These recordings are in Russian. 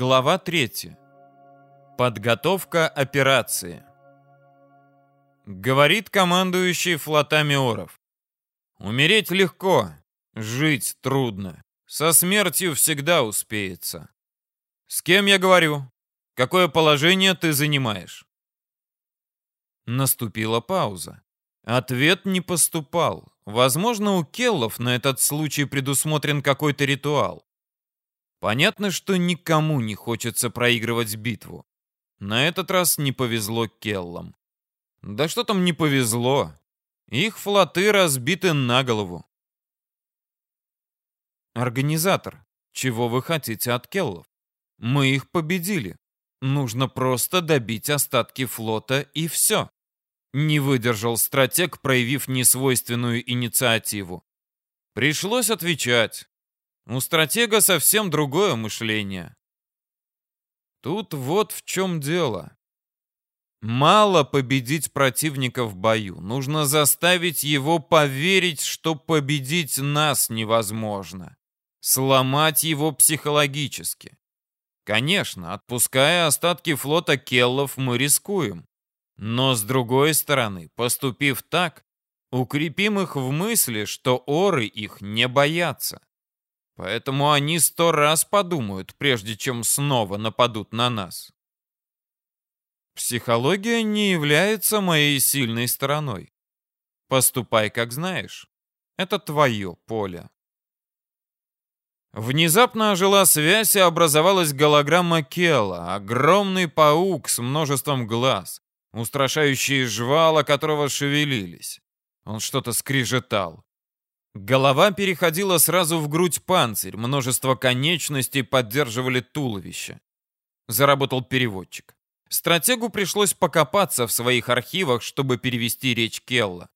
Глава 3. Подготовка операции. Говорит командующий флотами Оров. Умереть легко, жить трудно. Со смертью всегда успеется. С кем я говорю? Какое положение ты занимаешь? Наступила пауза. Ответ не поступал. Возможно, у Келлов на этот случай предусмотрен какой-то ритуал. Понятно, что никому не хочется проигрывать битву. На этот раз не повезло Келлам. Да что там не повезло? Их флоты разбиты на голову. Организатор, чего вы хотите от Келлов? Мы их победили. Нужно просто добить остатки флота и все. Не выдержал стратег, проявив несвойственную инициативу. Пришлось отвечать. У стратега совсем другое мышление. Тут вот в чем дело. Мало победить противника в бою. Нужно заставить его поверить, что победить нас невозможно. Сломать его психологически. Конечно, отпуская остатки флота Келлов, мы рискуем. Но с другой стороны, поступив так, укрепим их в мысли, что оры их не боятся. Поэтому они сто раз подумают, прежде чем снова нападут на нас. Психология не является моей сильной стороной. Поступай, как знаешь. Это твое поле. Внезапно ожила связь и образовалась голограмма Кела, огромный паук с множеством глаз, устрашающие жвала которого шевелились. Он что-то скрижетал. Голова переходила сразу в грудь панцирь, множество конечностей поддерживали туловище. Заработал переводчик. Стратегу пришлось покопаться в своих архивах, чтобы перевести речь Келла.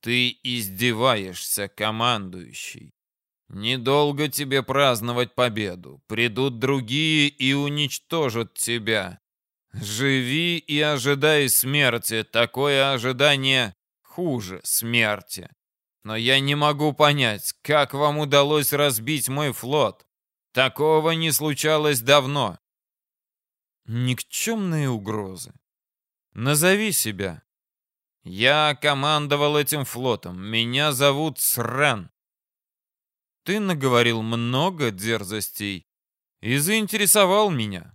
«Ты издеваешься, командующий. Недолго тебе праздновать победу. Придут другие и уничтожат тебя. Живи и ожидай смерти. Такое ожидание хуже смерти. Но я не могу понять, как вам удалось разбить мой флот. Такого не случалось давно. Никчемные угрозы. Назови себя. Я командовал этим флотом. Меня зовут Срен. Ты наговорил много дерзостей и заинтересовал меня.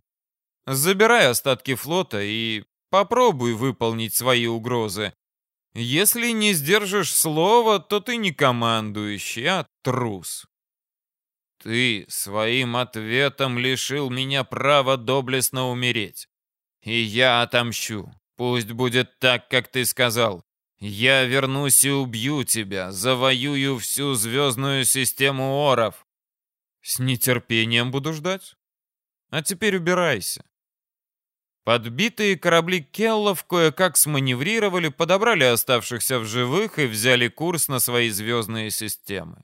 Забирай остатки флота и попробуй выполнить свои угрозы. Если не сдержишь слова, то ты не командующий, а трус. Ты своим ответом лишил меня права доблестно умереть. И я отомщу. Пусть будет так, как ты сказал. Я вернусь и убью тебя, завоюю всю звездную систему оров. С нетерпением буду ждать. А теперь убирайся. Подбитые корабли Келлов кое-как сманеврировали, подобрали оставшихся в живых и взяли курс на свои звездные системы.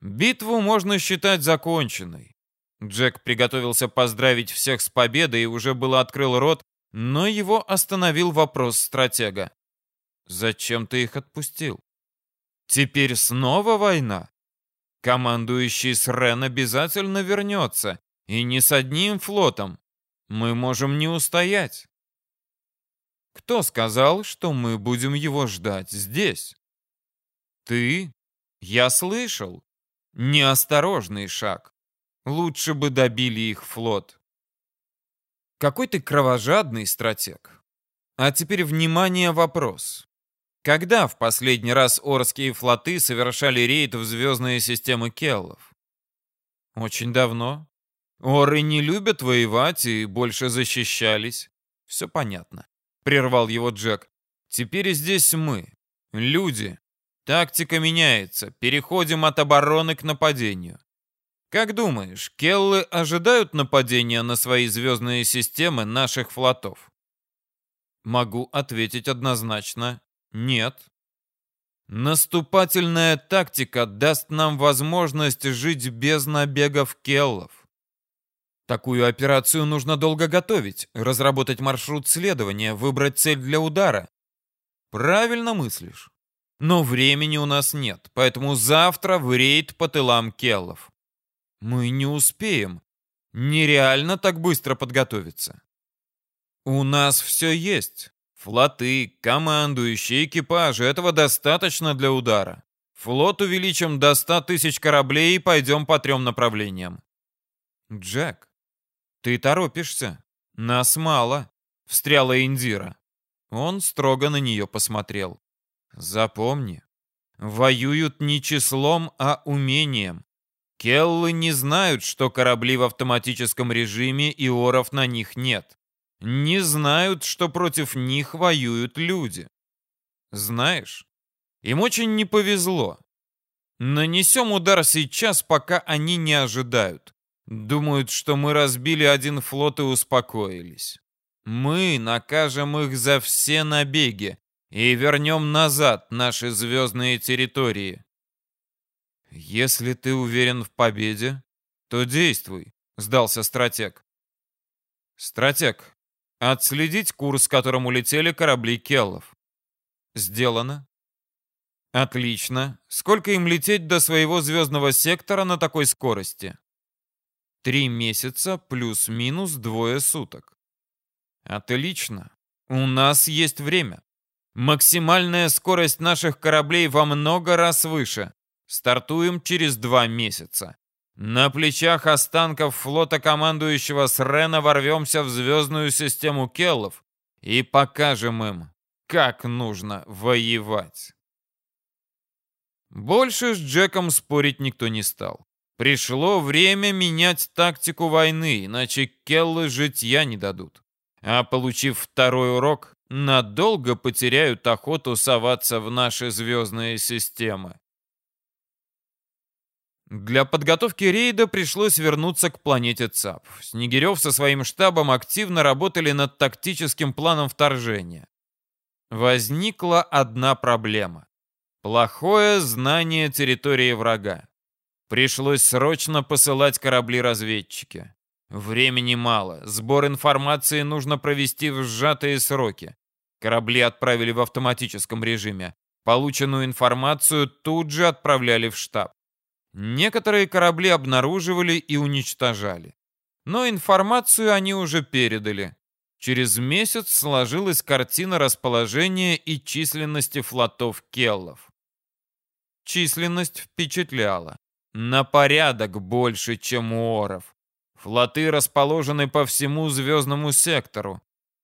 Битву можно считать законченной. Джек приготовился поздравить всех с победой и уже было открыл рот, но его остановил вопрос стратега. «Зачем ты их отпустил? Теперь снова война? Командующий Срен обязательно вернется, и не с одним флотом, мы можем не устоять. Кто сказал, что мы будем его ждать здесь? Ты? Я слышал. Неосторожный шаг. Лучше бы добили их флот. Какой ты кровожадный стратег. А теперь, внимание, вопрос. Когда в последний раз Орские флоты совершали рейд в звездные системы Келлов? Очень давно. Оры не любят воевать и больше защищались. Все понятно. Прервал его Джек. Теперь здесь мы. Люди. Тактика меняется. Переходим от обороны к нападению. Как думаешь, Келлы ожидают нападения на свои звездные системы наших флотов? Могу ответить однозначно нет. Наступательная тактика даст нам возможность жить без набегов Келлов. Такую операцию нужно долго готовить, разработать маршрут следования, выбрать цель для удара. Правильно мыслишь. Но времени у нас нет, поэтому завтра в рейд по тылам Келлов. Мы не успеем. Нереально так быстро подготовиться. У нас все есть. Флоты, командующие, экипажи. Этого достаточно для удара. Флот увеличим до 100 тысяч кораблей и пойдем по трем направлениям. Джек, ты торопишься. Нас мало, встряла Индира. Он строго на нее посмотрел. Запомни, воюют не числом, а умением. Келлы не знают, что корабли в автоматическом режиме и оров на них нет. Не знают, что против них воюют люди. Знаешь, им очень не повезло. Нанесем удар сейчас, пока они не ожидают. Думают, что мы разбили один флот и успокоились. Мы накажем их за все набеги и вернем назад наши звездные территории. «Если ты уверен в победе, то действуй», — сдался стратег. «Стратег, отследить курс, которым улетели корабли Келлов». «Сделано». «Отлично. Сколько им лететь до своего звездного сектора на такой скорости?» «Три месяца плюс-минус двое суток». «Отлично. У нас есть время. Максимальная скорость наших кораблей во много раз выше. Стартуем через два месяца. На плечах останков флота командующего Срена ворвемся в звездную систему Келлов и покажем им, как нужно воевать. Больше с Джеком спорить никто не стал. Пришло время менять тактику войны, иначе Келлы житья не дадут. А получив второй урок, надолго потеряют охоту соваться в наши звездные системы. Для подготовки рейда пришлось вернуться к планете ЦАП. Снегирев со своим штабом активно работали над тактическим планом вторжения. Возникла одна проблема. Плохое знание территории врага. Пришлось срочно посылать корабли-разведчики. Времени мало, сбор информации нужно провести в сжатые сроки. Корабли отправили в автоматическом режиме. Полученную информацию тут же отправляли в штаб. Некоторые корабли обнаруживали и уничтожали. Но информацию они уже передали. Через месяц сложилась картина расположения и численности флотов Келлов. Численность впечатляла. На порядок больше, чем у Оров. Флоты расположены по всему звездному сектору.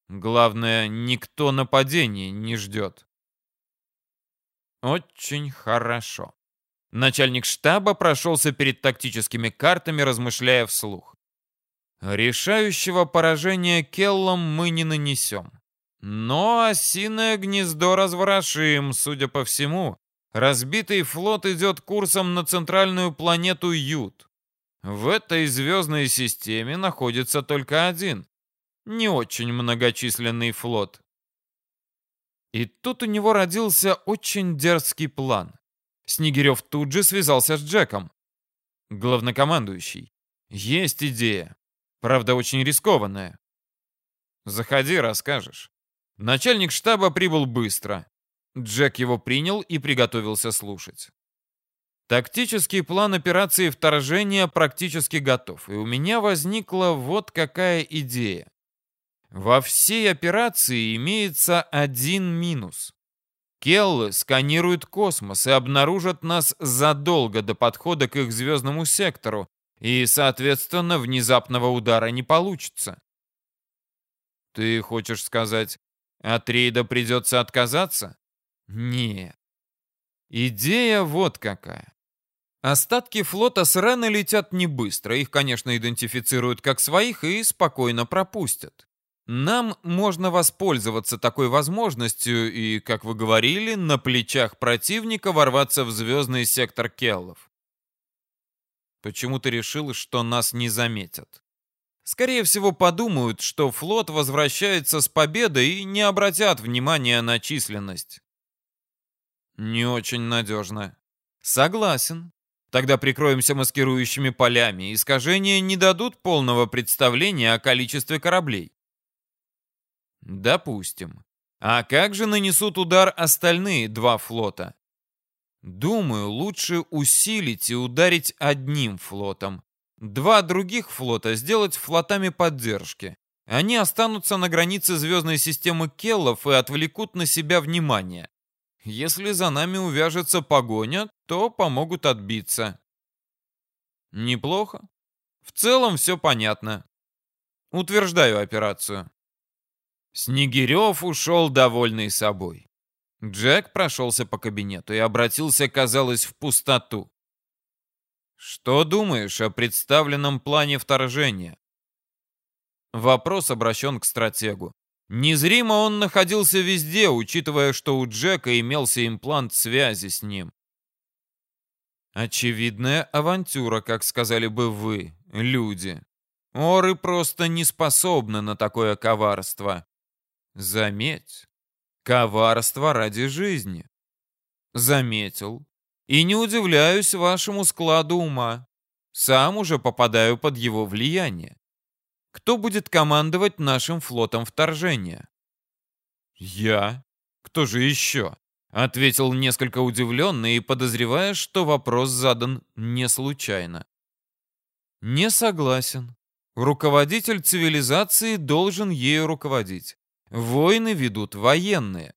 Главное, никто нападения не ждет. Очень хорошо. Начальник штаба прошелся перед тактическими картами, размышляя вслух. Решающего поражения Келлом мы не нанесем. Но осиное гнездо разворошим, судя по всему. Разбитый флот идет курсом на центральную планету Ют. В этой звездной системе находится только один, не очень многочисленный флот. И тут у него родился очень дерзкий план. Снегирев тут же связался с Джеком. Главнокомандующий. Есть идея. Правда, очень рискованная. Заходи, расскажешь. Начальник штаба прибыл быстро. Джек его принял и приготовился слушать. Тактический план операции вторжения практически готов, и у меня возникла вот какая идея. Во всей операции имеется один минус. Келлы сканируют космос и обнаружат нас задолго до подхода к их звездному сектору, и, соответственно, внезапного удара не получится. Ты хочешь сказать, от рейда придется отказаться? Нет. Идея вот какая. Остатки флота с Рены летят не быстро, их, конечно, идентифицируют как своих и спокойно пропустят. Нам можно воспользоваться такой возможностью и, как вы говорили, на плечах противника ворваться в звездный сектор Келлов. Почему ты решил, что нас не заметят? Скорее всего, подумают, что флот возвращается с победой и не обратят внимания на численность. Не очень надежно. Согласен. Тогда прикроемся маскирующими полями. Искажения не дадут полного представления о количестве кораблей. Допустим. А как же нанесут удар остальные два флота? Думаю, лучше усилить и ударить одним флотом. Два других флота сделать флотами поддержки. Они останутся на границе звездной системы Келлов и отвлекут на себя внимание. Если за нами увяжется погоня, то помогут отбиться. Неплохо. В целом все понятно. Утверждаю операцию. Снегирев ушел довольный собой. Джек прошелся по кабинету и обратился, казалось, в пустоту. «Что думаешь о представленном плане вторжения?» Вопрос обращен к стратегу. Незримо он находился везде, учитывая, что у Джека имелся имплант связи с ним. Очевидная авантюра, как сказали бы вы, люди. Оры просто не способны на такое коварство. Заметь, коварство ради жизни. Заметил. И не удивляюсь вашему складу ума. Сам уже попадаю под его влияние. Кто будет командовать нашим флотом вторжения? Я. Кто же еще? Ответил несколько удивленно и подозревая, что вопрос задан не случайно. Не согласен. Руководитель цивилизации должен ею руководить. Войны ведут военные.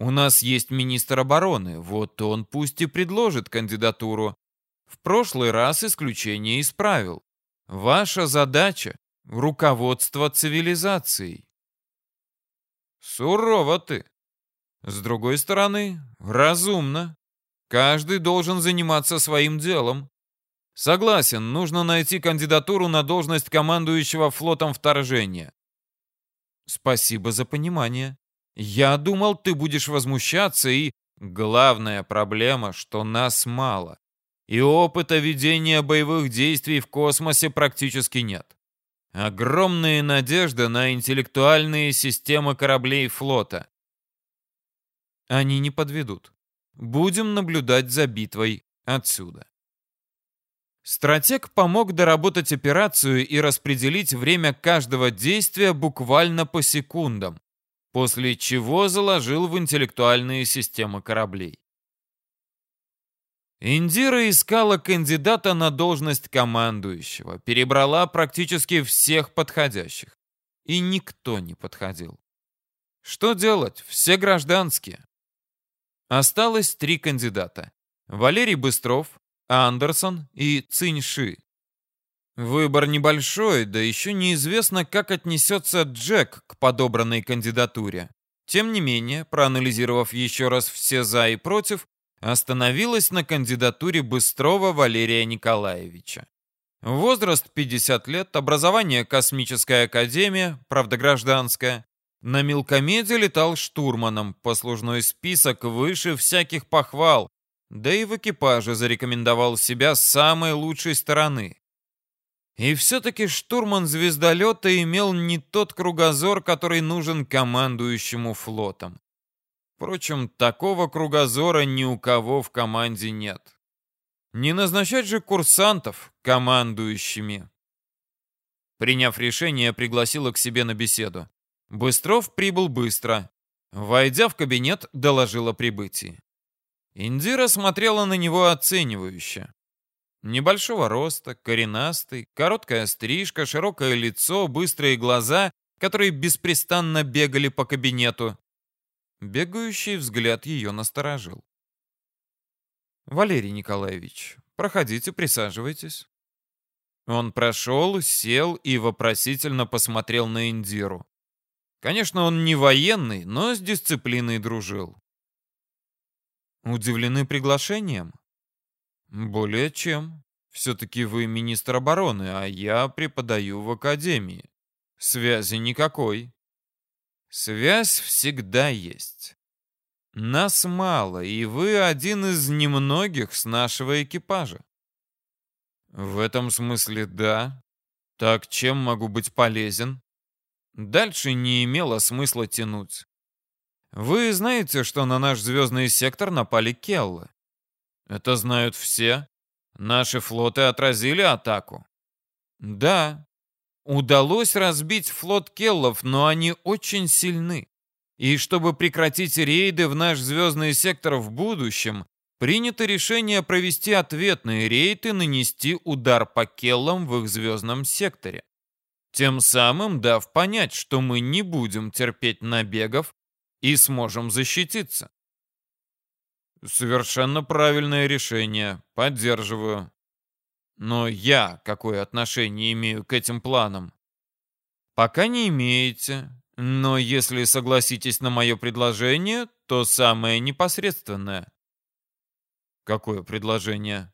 У нас есть министр обороны, вот он пусть и предложит кандидатуру. В прошлый раз исключение исправил. Ваша задача — руководство цивилизацией. Сурово ты. С другой стороны, разумно. Каждый должен заниматься своим делом. Согласен, нужно найти кандидатуру на должность командующего флотом вторжения. Спасибо за понимание. Я думал, ты будешь возмущаться и... Главная проблема, что нас мало. И опыта ведения боевых действий в космосе практически нет. Огромные надежды на интеллектуальные системы кораблей флота. Они не подведут. Будем наблюдать за битвой отсюда. Стратег помог доработать операцию и распределить время каждого действия буквально по секундам, после чего заложил в интеллектуальные системы кораблей. Индира искала кандидата на должность командующего, перебрала практически всех подходящих. И никто не подходил. Что делать? Все гражданские. Осталось три кандидата. Валерий Быстров, Андерсон и Циньши. Выбор небольшой, да еще неизвестно, как отнесется Джек к подобранной кандидатуре. Тем не менее, проанализировав еще раз все «за» и «против», остановилась на кандидатуре Быстрова Валерия Николаевича. Возраст 50 лет, образование Космическая академия, правда гражданская, на мелкомеде летал штурманом, послужной список выше всяких похвал, да и в экипаже зарекомендовал себя с самой лучшей стороны. И все-таки штурман звездолета имел не тот кругозор, который нужен командующему флотом. Впрочем, такого кругозора ни у кого в команде нет. Не назначать же курсантов командующими. Приняв решение, пригласила к себе на беседу. Быстров прибыл быстро. Войдя в кабинет, доложила прибытие. Индира смотрела на него оценивающе. Небольшого роста, коренастый, короткая стрижка, широкое лицо, быстрые глаза, которые беспрестанно бегали по кабинету. Бегающий взгляд ее насторожил. «Валерий Николаевич, проходите, присаживайтесь». Он прошел, сел и вопросительно посмотрел на Индиру. Конечно, он не военный, но с дисциплиной дружил. Удивлены приглашением? Более чем. Все-таки вы министр обороны, а я преподаю в академии. Связи никакой. Связь всегда есть. Нас мало, и вы один из немногих с нашего экипажа. В этом смысле да. Так чем могу быть полезен? Дальше не имело смысла тянуть. Вы знаете, что на наш звездный сектор напали Келлы? Это знают все. Наши флоты отразили атаку. Да, удалось разбить флот Келлов, но они очень сильны. И чтобы прекратить рейды в наш звездный сектор в будущем, принято решение провести ответные рейд и нанести удар по келлам в их звездном секторе. Тем самым дав понять, что мы не будем терпеть набегов и сможем защититься. Совершенно правильное решение. Поддерживаю. Но я какое отношение имею к этим планам? Пока не имеете. Но если согласитесь на мое предложение, то самое непосредственное. Какое предложение?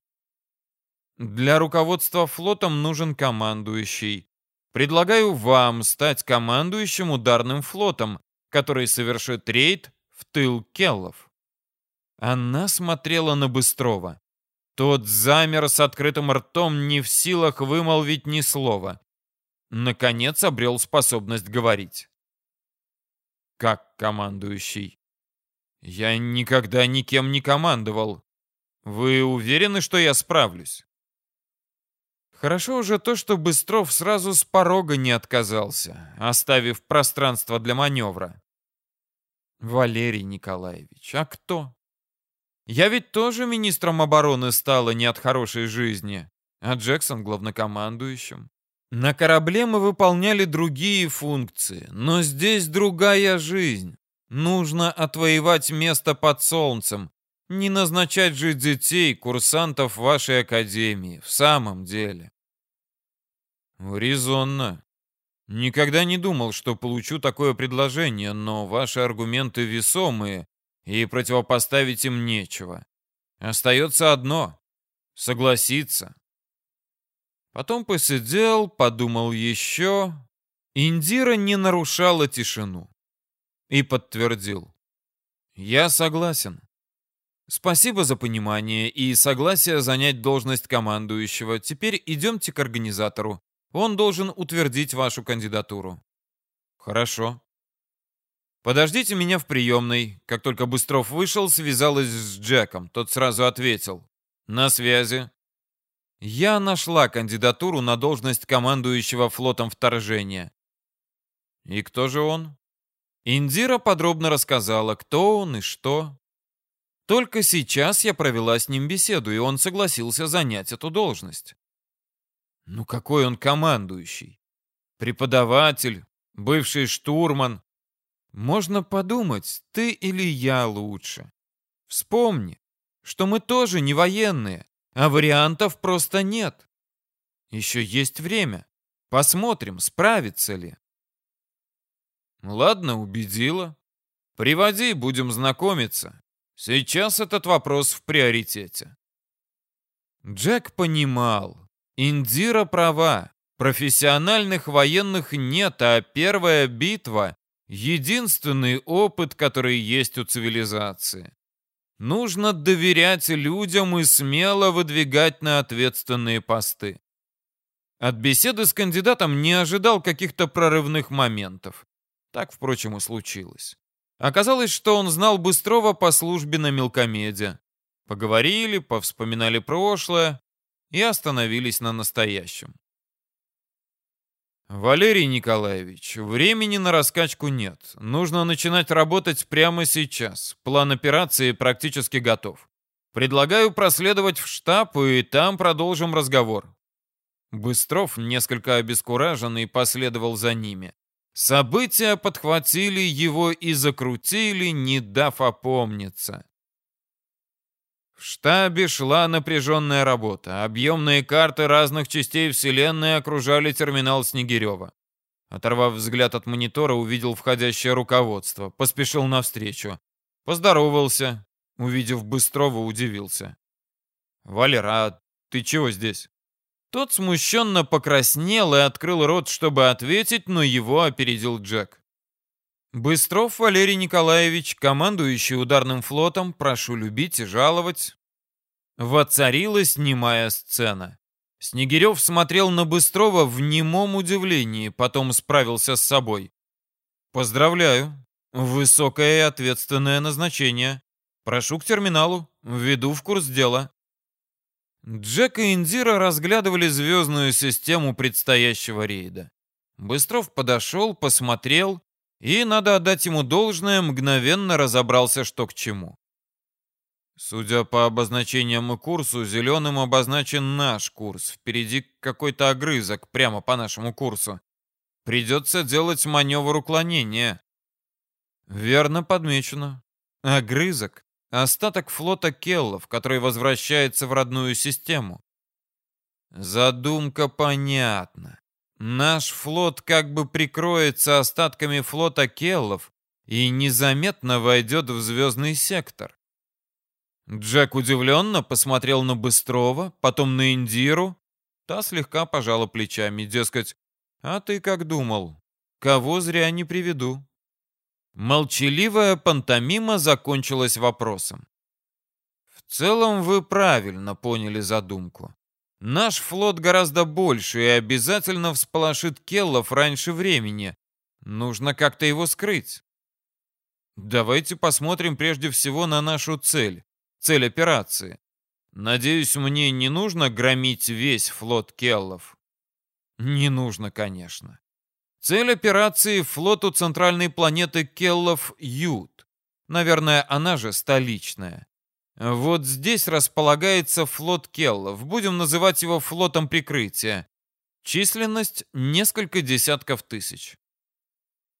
Для руководства флотом нужен командующий. Предлагаю вам стать командующим ударным флотом, который совершит рейд в тыл Келлов. Она смотрела на Быстрова. Тот замер с открытым ртом, не в силах вымолвить ни слова. Наконец обрел способность говорить. Как командующий? Я никогда никем не командовал. Вы уверены, что я справлюсь? Хорошо уже то, что Быстров сразу с порога не отказался, оставив пространство для маневра. Валерий Николаевич, а кто? Я ведь тоже министром обороны стала не от хорошей жизни, а Джексон главнокомандующим. На корабле мы выполняли другие функции, но здесь другая жизнь. Нужно отвоевать место под солнцем, не назначать же детей, курсантов вашей академии, в самом деле. Резонно. Никогда не думал, что получу такое предложение, но ваши аргументы весомые, и противопоставить им нечего. Остается одно — согласиться. Потом посидел, подумал еще. Индира не нарушала тишину. И подтвердил. Я согласен. Спасибо за понимание и согласие занять должность командующего. Теперь идемте к организатору. Он должен утвердить вашу кандидатуру. Хорошо. Подождите меня в приемной. Как только Быстров вышел, связалась с Джеком. Тот сразу ответил. На связи. Я нашла кандидатуру на должность командующего флотом вторжения. И кто же он? Индира подробно рассказала, кто он и что. Только сейчас я провела с ним беседу, и он согласился занять эту должность. Ну какой он командующий? Преподаватель, бывший штурман. Можно подумать, ты или я лучше. Вспомни, что мы тоже не военные, а вариантов просто нет. Еще есть время. Посмотрим, справится ли. Ладно, убедила. Приводи, будем знакомиться. Сейчас этот вопрос в приоритете. Джек понимал, Индира права, профессиональных военных нет, а первая битва — единственный опыт, который есть у цивилизации. Нужно доверять людям и смело выдвигать на ответственные посты. От беседы с кандидатом не ожидал каких-то прорывных моментов. Так, впрочем, и случилось. Оказалось, что он знал Быстрова по службе на мелкомеде. Поговорили, повспоминали прошлое и остановились на настоящем. «Валерий Николаевич, времени на раскачку нет. Нужно начинать работать прямо сейчас. План операции практически готов. Предлагаю проследовать в штаб, и там продолжим разговор». Быстров, несколько обескураженный, последовал за ними. События подхватили его и закрутили, не дав опомниться. В штабе шла напряженная работа. Объемные карты разных частей Вселенной окружали терминал Снегирева. Оторвав взгляд от монитора, увидел входящее руководство. Поспешил навстречу. Поздоровался. Увидев Быстрова, удивился. «Валера, ты чего здесь?» Тот смущенно покраснел и открыл рот, чтобы ответить, но его опередил Джек. «Быстров Валерий Николаевич, командующий ударным флотом, прошу любить и жаловать». Воцарилась немая сцена. Снегирев смотрел на Быстрова в немом удивлении, потом справился с собой. «Поздравляю. Высокое и ответственное назначение. Прошу к терминалу. Введу в курс дела». Джек и Индира разглядывали звездную систему предстоящего рейда. Быстров подошел, посмотрел и, надо отдать ему должное, мгновенно разобрался, что к чему. Судя по обозначениям и курсу, зеленым обозначен наш курс. Впереди какой-то огрызок прямо по нашему курсу. Придется делать маневр уклонения. Верно подмечено. Огрызок — остаток флота Келлов, который возвращается в родную систему. Задумка понятна. Наш флот как бы прикроется остатками флота Келлов и незаметно войдет в звездный сектор. Джек удивленно посмотрел на Быстрова, потом на Индиру. Та слегка пожала плечами, дескать, «А ты как думал? Кого зря не приведу?» Молчаливая пантомима закончилась вопросом. «В целом вы правильно поняли задумку. Наш флот гораздо больше и обязательно всполошит Келлов раньше времени. Нужно как-то его скрыть. Давайте посмотрим прежде всего на нашу цель цель операции. Надеюсь, мне не нужно громить весь флот Келлов? Не нужно, конечно. Цель операции — флоту центральной планеты Келлов Ют. Наверное, она же столичная. Вот здесь располагается флот Келлов. Будем называть его флотом прикрытия. Численность — несколько десятков тысяч.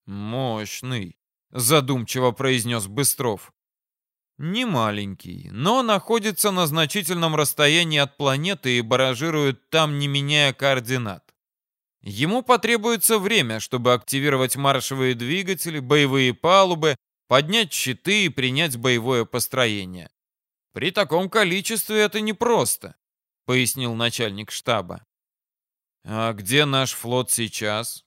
«Мощный», — задумчиво произнес Быстров. Не маленький, но находится на значительном расстоянии от планеты и баражирует там, не меняя координат. Ему потребуется время, чтобы активировать маршевые двигатели, боевые палубы, поднять щиты и принять боевое построение. При таком количестве это непросто, пояснил начальник штаба. А где наш флот сейчас?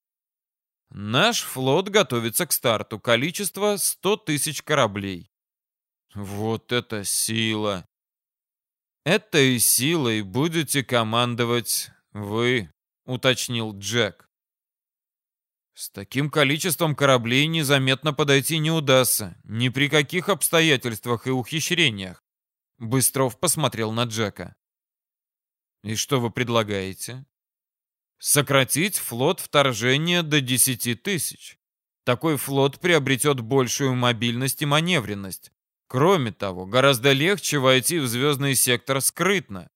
Наш флот готовится к старту. Количество 100 тысяч кораблей. Вот это сила! Этой силой будете командовать вы, уточнил Джек. С таким количеством кораблей незаметно подойти не удастся, ни при каких обстоятельствах и ухищрениях. Быстров посмотрел на Джека. И что вы предлагаете? Сократить флот вторжения до 10 тысяч. Такой флот приобретет большую мобильность и маневренность. Кроме того, гораздо легче войти в звездный сектор скрытно.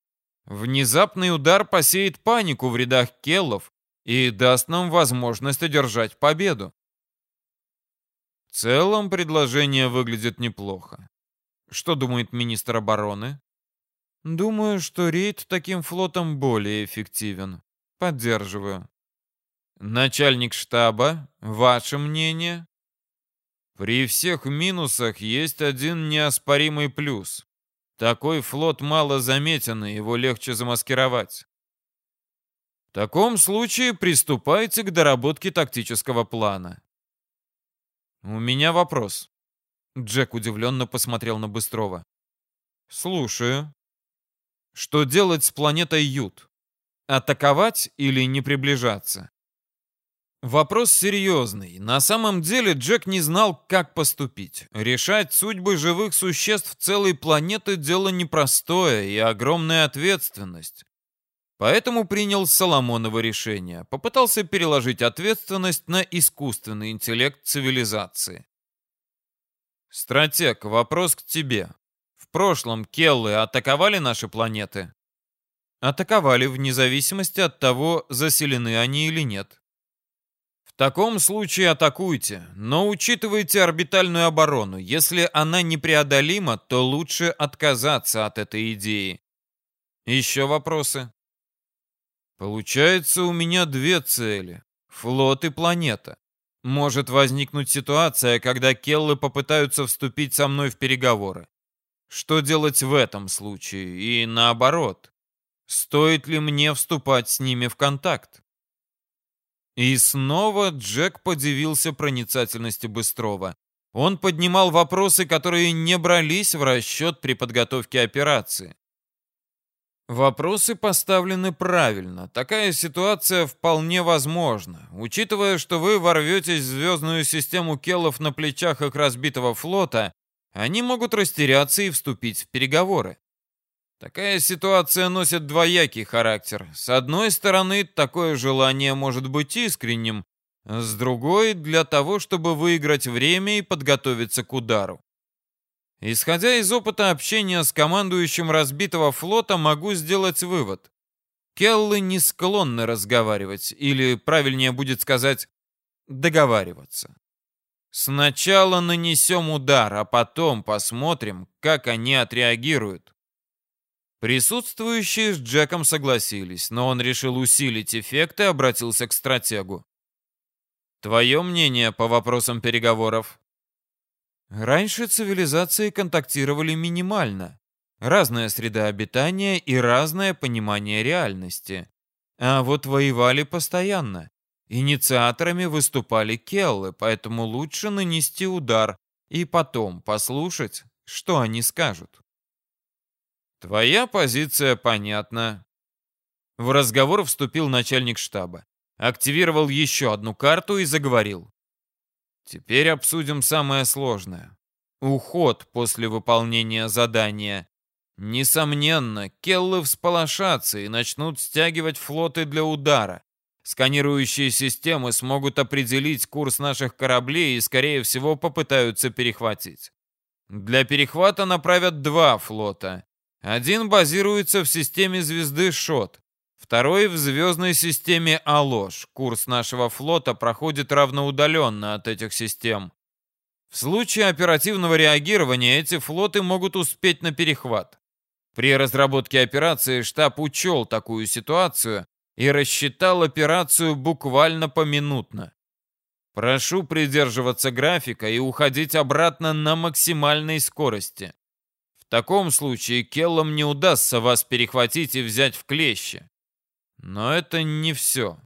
Внезапный удар посеет панику в рядах келлов и даст нам возможность одержать победу. В целом предложение выглядит неплохо. Что думает министр обороны? Думаю, что рейд таким флотом более эффективен. Поддерживаю. Начальник штаба, ваше мнение? При всех минусах есть один неоспоримый плюс. Такой флот мало заметен, и его легче замаскировать. В таком случае приступайте к доработке тактического плана. У меня вопрос. Джек удивленно посмотрел на Быстрова. Слушаю. Что делать с планетой Ют? Атаковать или не приближаться? Вопрос серьезный. На самом деле Джек не знал, как поступить. Решать судьбы живых существ целой планеты – дело непростое и огромная ответственность. Поэтому принял Соломоново решение. Попытался переложить ответственность на искусственный интеллект цивилизации. Стратег, вопрос к тебе. В прошлом Келлы атаковали наши планеты? Атаковали вне зависимости от того, заселены они или нет. В таком случае атакуйте, но учитывайте орбитальную оборону. Если она непреодолима, то лучше отказаться от этой идеи. Еще вопросы? Получается, у меня две цели. Флот и планета. Может возникнуть ситуация, когда Келлы попытаются вступить со мной в переговоры. Что делать в этом случае? И наоборот. Стоит ли мне вступать с ними в контакт? И снова Джек подивился проницательности Быстрова. Он поднимал вопросы, которые не брались в расчет при подготовке операции. Вопросы поставлены правильно. Такая ситуация вполне возможна. Учитывая, что вы ворветесь в звездную систему Келлов на плечах их разбитого флота, они могут растеряться и вступить в переговоры. Такая ситуация носит двоякий характер. С одной стороны, такое желание может быть искренним, с другой — для того, чтобы выиграть время и подготовиться к удару. Исходя из опыта общения с командующим разбитого флота, могу сделать вывод. Келлы не склонны разговаривать, или, правильнее будет сказать, договариваться. Сначала нанесем удар, а потом посмотрим, как они отреагируют. Присутствующие с Джеком согласились, но он решил усилить эффект и обратился к стратегу. Твое мнение по вопросам переговоров? Раньше цивилизации контактировали минимально. Разная среда обитания и разное понимание реальности. А вот воевали постоянно. Инициаторами выступали келлы, поэтому лучше нанести удар и потом послушать, что они скажут. Твоя позиция понятна. В разговор вступил начальник штаба. Активировал еще одну карту и заговорил. Теперь обсудим самое сложное. Уход после выполнения задания. Несомненно, келлы всполошатся и начнут стягивать флоты для удара. Сканирующие системы смогут определить курс наших кораблей и, скорее всего, попытаются перехватить. Для перехвата направят два флота. Один базируется в системе звезды Шот, второй в звездной системе Алош. Курс нашего флота проходит равноудаленно от этих систем. В случае оперативного реагирования эти флоты могут успеть на перехват. При разработке операции штаб учел такую ситуацию и рассчитал операцию буквально поминутно. Прошу придерживаться графика и уходить обратно на максимальной скорости. В таком случае Келлам не удастся вас перехватить и взять в клещи. Но это не все.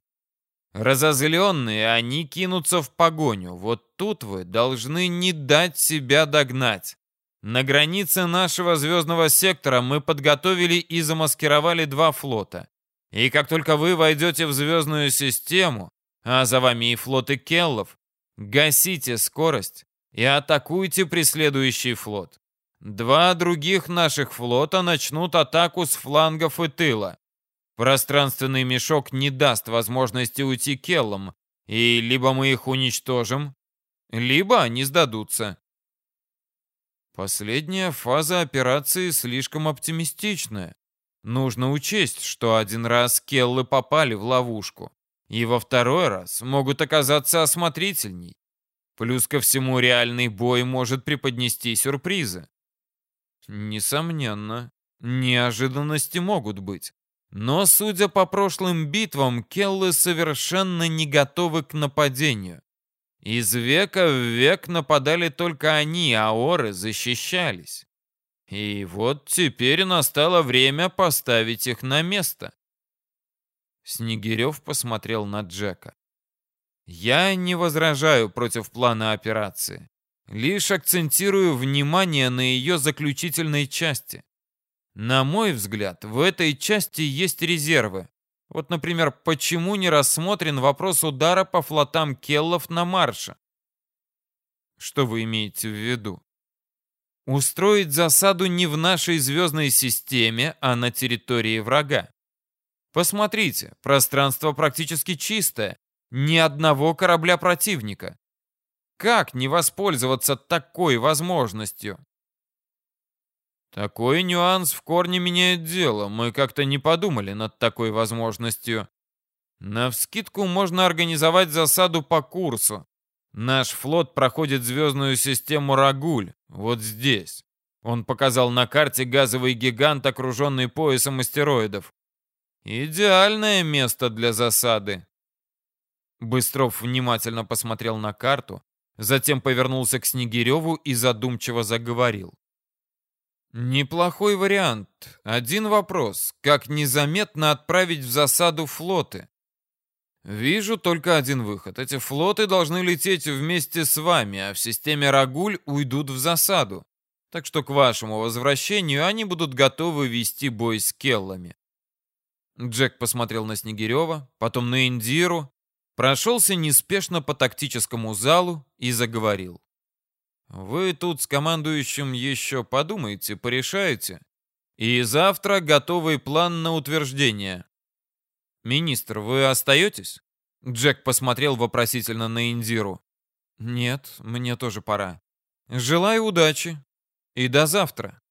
Разозленные, они кинутся в погоню. Вот тут вы должны не дать себя догнать. На границе нашего звездного сектора мы подготовили и замаскировали два флота. И как только вы войдете в звездную систему, а за вами и флоты Келлов, гасите скорость и атакуйте преследующий флот. Два других наших флота начнут атаку с флангов и тыла. Пространственный мешок не даст возможности уйти Келлам, и либо мы их уничтожим, либо они сдадутся. Последняя фаза операции слишком оптимистичная. Нужно учесть, что один раз келлы попали в ловушку, и во второй раз могут оказаться осмотрительней. Плюс ко всему реальный бой может преподнести сюрпризы. Несомненно, неожиданности могут быть. Но, судя по прошлым битвам, келлы совершенно не готовы к нападению. Из века в век нападали только они, а оры защищались. И вот теперь настало время поставить их на место. Снегирев посмотрел на Джека. Я не возражаю против плана операции. Лишь акцентирую внимание на ее заключительной части. На мой взгляд, в этой части есть резервы. Вот, например, почему не рассмотрен вопрос удара по флотам Келлов на марше? Что вы имеете в виду? Устроить засаду не в нашей звездной системе, а на территории врага. Посмотрите, пространство практически чистое. Ни одного корабля противника. Как не воспользоваться такой возможностью? Такой нюанс в корне меняет дело. Мы как-то не подумали над такой возможностью. Навскидку можно организовать засаду по курсу. Наш флот проходит звездную систему Рагуль, вот здесь. Он показал на карте газовый гигант, окруженный поясом астероидов. Идеальное место для засады. Быстров внимательно посмотрел на карту, затем повернулся к Снегиреву и задумчиво заговорил. Неплохой вариант. Один вопрос. Как незаметно отправить в засаду флоты? Вижу только один выход. Эти флоты должны лететь вместе с вами, а в системе Рагуль уйдут в засаду. Так что к вашему возвращению они будут готовы вести бой с келлами. Джек посмотрел на Снегирева, потом на Индиру, прошелся неспешно по тактическому залу и заговорил. Вы тут с командующим еще подумайте, порешаете. И завтра готовый план на утверждение. Министр, вы остаетесь? Джек посмотрел вопросительно на Индиру. Нет, мне тоже пора. Желаю удачи. И до завтра.